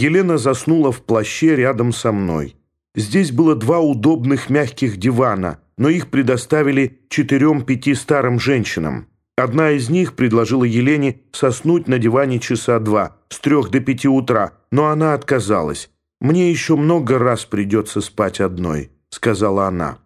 Елена заснула в плаще рядом со мной. Здесь было два удобных мягких дивана, но их предоставили четырем-пяти старым женщинам. Одна из них предложила Елене соснуть на диване часа два, с трех до пяти утра, но она отказалась. «Мне еще много раз придется спать одной», — сказала она.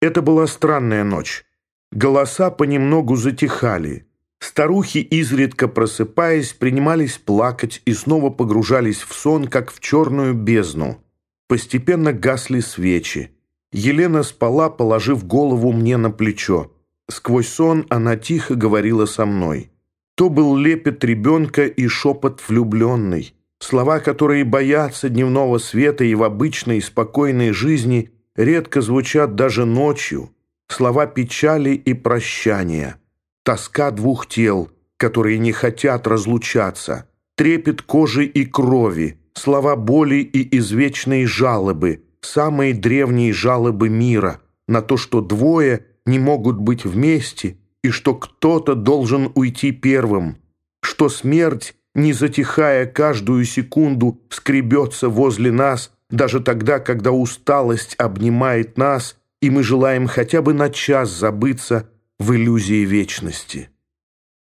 Это была странная ночь. Голоса понемногу затихали. Старухи, изредка просыпаясь, принимались плакать и снова погружались в сон, как в черную бездну. Постепенно гасли свечи. Елена спала, положив голову мне на плечо. Сквозь сон она тихо говорила со мной. То был лепет ребенка и шепот влюбленный. Слова, которые боятся дневного света и в обычной спокойной жизни редко звучат даже ночью. Слова печали и прощания. Тоска двух тел, которые не хотят разлучаться. Трепет кожи и крови слова боли и извечные жалобы, самые древние жалобы мира на то, что двое не могут быть вместе и что кто-то должен уйти первым, что смерть, не затихая каждую секунду, скребется возле нас, даже тогда, когда усталость обнимает нас, и мы желаем хотя бы на час забыться в иллюзии вечности.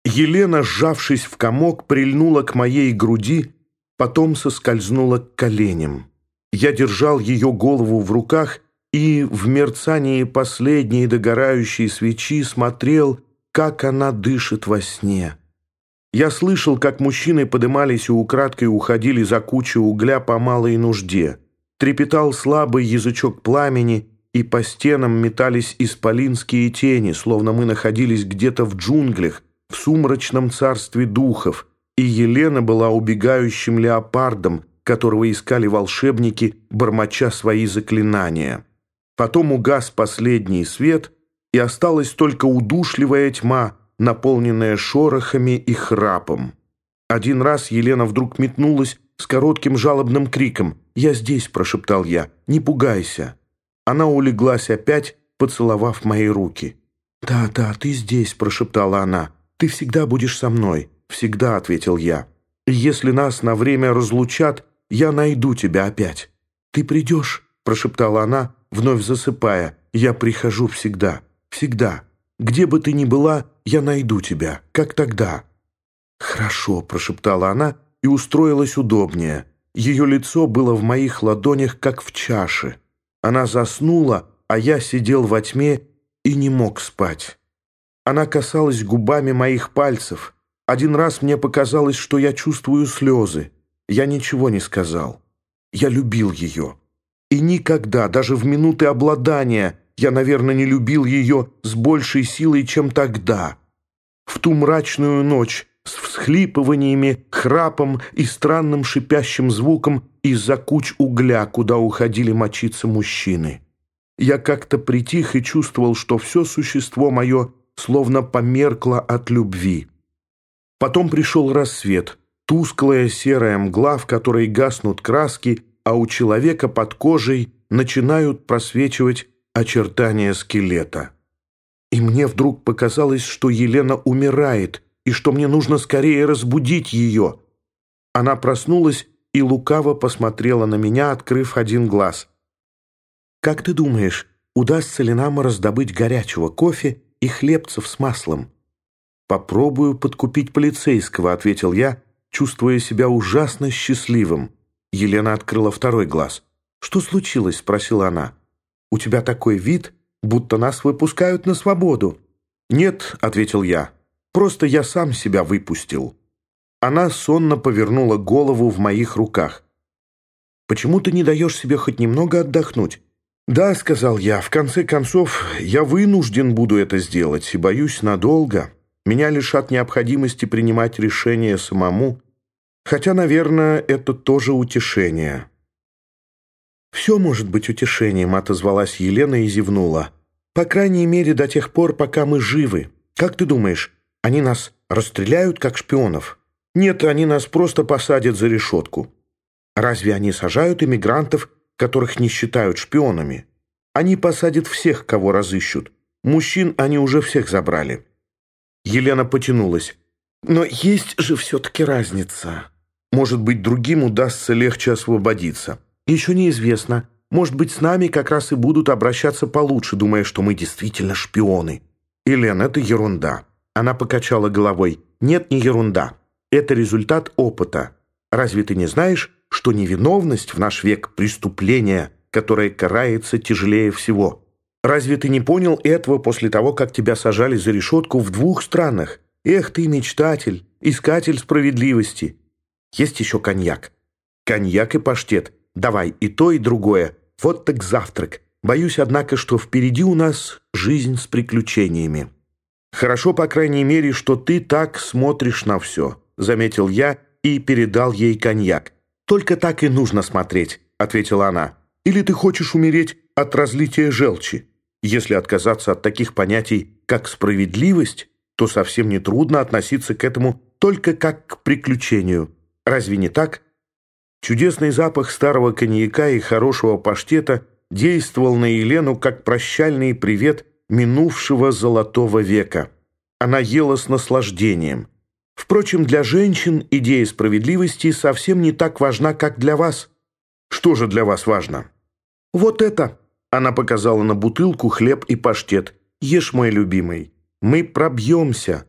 Елена, сжавшись в комок, прильнула к моей груди, потом соскользнула к коленям. Я держал ее голову в руках и в мерцании последней догорающей свечи смотрел, как она дышит во сне. Я слышал, как мужчины подымались и украдкой уходили за кучу угля по малой нужде. Трепетал слабый язычок пламени, и по стенам метались исполинские тени, словно мы находились где-то в джунглях, в сумрачном царстве духов — и Елена была убегающим леопардом, которого искали волшебники, бормоча свои заклинания. Потом угас последний свет, и осталась только удушливая тьма, наполненная шорохами и храпом. Один раз Елена вдруг метнулась с коротким жалобным криком. «Я здесь», — прошептал я, — «не пугайся». Она улеглась опять, поцеловав мои руки. «Да, да, ты здесь», — прошептала она. «Ты всегда будешь со мной. «Всегда», — ответил я. «Если нас на время разлучат, я найду тебя опять». «Ты придешь?» — прошептала она, вновь засыпая. «Я прихожу всегда, всегда. Где бы ты ни была, я найду тебя, как тогда». «Хорошо», — прошептала она и устроилась удобнее. Ее лицо было в моих ладонях, как в чаше. Она заснула, а я сидел во тьме и не мог спать. Она касалась губами моих пальцев — один раз мне показалось, что я чувствую слезы. Я ничего не сказал. Я любил ее. И никогда, даже в минуты обладания, я, наверное, не любил ее с большей силой, чем тогда. В ту мрачную ночь с всхлипываниями, храпом и странным шипящим звуком из-за куч угля, куда уходили мочиться мужчины. Я как-то притих и чувствовал, что все существо мое словно померкло от любви. Потом пришел рассвет, тусклая серая мгла, в которой гаснут краски, а у человека под кожей начинают просвечивать очертания скелета. И мне вдруг показалось, что Елена умирает, и что мне нужно скорее разбудить ее. Она проснулась и лукаво посмотрела на меня, открыв один глаз. «Как ты думаешь, удастся ли нам раздобыть горячего кофе и хлебцев с маслом?» «Попробую подкупить полицейского», — ответил я, чувствуя себя ужасно счастливым. Елена открыла второй глаз. «Что случилось?» — спросила она. «У тебя такой вид, будто нас выпускают на свободу». «Нет», — ответил я, — «просто я сам себя выпустил». Она сонно повернула голову в моих руках. «Почему ты не даешь себе хоть немного отдохнуть?» «Да», — сказал я, — «в конце концов, я вынужден буду это сделать и боюсь надолго». Меня лишат необходимости принимать решения самому, хотя, наверное, это тоже утешение. «Все может быть утешением», — отозвалась Елена и зевнула. «По крайней мере, до тех пор, пока мы живы. Как ты думаешь, они нас расстреляют, как шпионов? Нет, они нас просто посадят за решетку. Разве они сажают иммигрантов, которых не считают шпионами? Они посадят всех, кого разыщут. Мужчин они уже всех забрали». Елена потянулась. «Но есть же все-таки разница. Может быть, другим удастся легче освободиться. Еще неизвестно. Может быть, с нами как раз и будут обращаться получше, думая, что мы действительно шпионы. Елен, это ерунда. Она покачала головой. Нет, не ерунда. Это результат опыта. Разве ты не знаешь, что невиновность в наш век преступление, которое карается тяжелее всего? Разве ты не понял этого после того, как тебя сажали за решетку в двух странах? Эх ты, мечтатель, искатель справедливости. Есть еще коньяк. Коньяк и паштет. Давай и то, и другое. Вот так завтрак. Боюсь, однако, что впереди у нас жизнь с приключениями. Хорошо, по крайней мере, что ты так смотришь на все, заметил я и передал ей коньяк. Только так и нужно смотреть, ответила она. Или ты хочешь умереть от разлития желчи? Если отказаться от таких понятий, как справедливость, то совсем не трудно относиться к этому только как к приключению. Разве не так? Чудесный запах старого коньяка и хорошего паштета действовал на Елену как прощальный привет минувшего золотого века. Она ела с наслаждением. Впрочем, для женщин идея справедливости совсем не так важна, как для вас. Что же для вас важно? Вот это. Она показала на бутылку хлеб и паштет. Ешь, мой любимый. Мы пробьемся.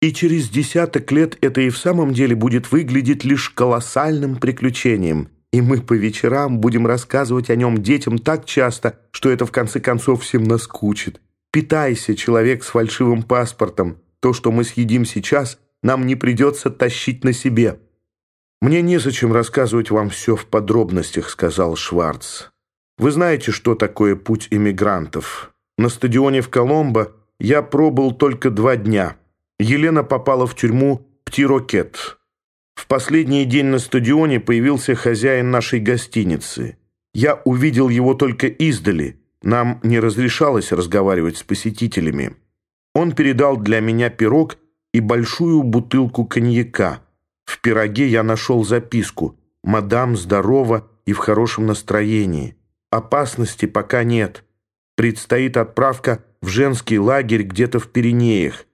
И через десяток лет это и в самом деле будет выглядеть лишь колоссальным приключением. И мы по вечерам будем рассказывать о нем детям так часто, что это в конце концов всем наскучит. Питайся, человек с фальшивым паспортом. То, что мы съедим сейчас, нам не придется тащить на себе». «Мне незачем рассказывать вам все в подробностях», — сказал Шварц. «Вы знаете, что такое путь иммигрантов. На стадионе в Коломбо я пробыл только два дня. Елена попала в тюрьму «Птирокет». В последний день на стадионе появился хозяин нашей гостиницы. Я увидел его только издали. Нам не разрешалось разговаривать с посетителями. Он передал для меня пирог и большую бутылку коньяка. В пироге я нашел записку «Мадам здорова и в хорошем настроении. Опасности пока нет. Предстоит отправка в женский лагерь где-то в Пиренеях.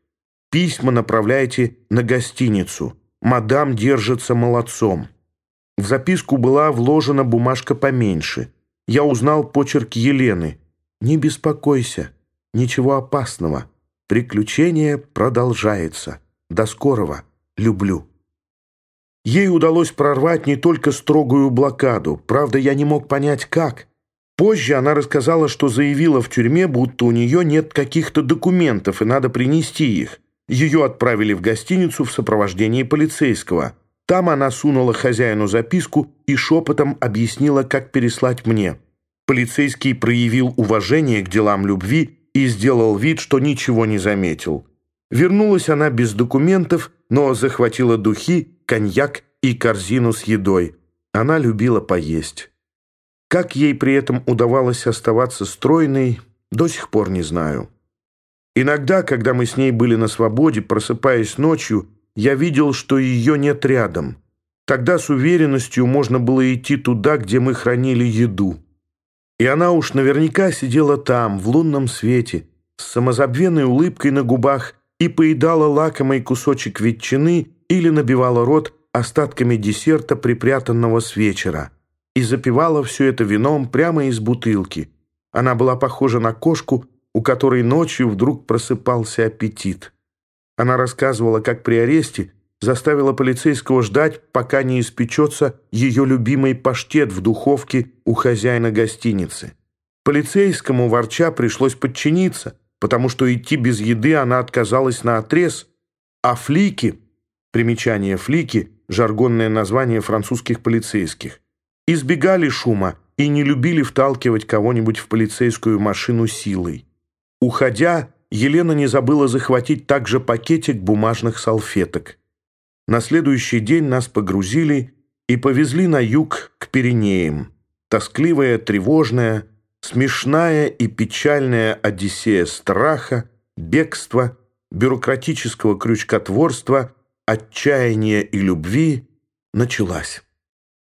Письма направляйте на гостиницу. Мадам держится молодцом». В записку была вложена бумажка поменьше – я узнал почерк Елены. «Не беспокойся, ничего опасного. Приключение продолжается. До скорого. Люблю». Ей удалось прорвать не только строгую блокаду. Правда, я не мог понять, как. Позже она рассказала, что заявила в тюрьме, будто у нее нет каких-то документов и надо принести их. Ее отправили в гостиницу в сопровождении полицейского. Там она сунула хозяину записку и шепотом объяснила, как переслать мне. Полицейский проявил уважение к делам любви и сделал вид, что ничего не заметил. Вернулась она без документов, но захватила духи, коньяк и корзину с едой. Она любила поесть. Как ей при этом удавалось оставаться стройной, до сих пор не знаю. Иногда, когда мы с ней были на свободе, просыпаясь ночью, я видел, что ее нет рядом. Тогда с уверенностью можно было идти туда, где мы хранили еду. И она уж наверняка сидела там, в лунном свете, с самозабвенной улыбкой на губах и поедала лакомый кусочек ветчины или набивала рот остатками десерта, припрятанного с вечера, и запивала все это вином прямо из бутылки. Она была похожа на кошку, у которой ночью вдруг просыпался аппетит. Она рассказывала, как при аресте заставила полицейского ждать, пока не испечется ее любимый паштет в духовке у хозяина гостиницы. Полицейскому ворча пришлось подчиниться, потому что идти без еды она отказалась на отрез, а флики, примечание флики, жаргонное название французских полицейских, избегали шума и не любили вталкивать кого-нибудь в полицейскую машину силой. Уходя, Елена не забыла захватить также пакетик бумажных салфеток. На следующий день нас погрузили и повезли на юг к Пиренеям. Тоскливая, тревожная, смешная и печальная одиссея страха, бегства, бюрократического крючкотворства, отчаяния и любви началась.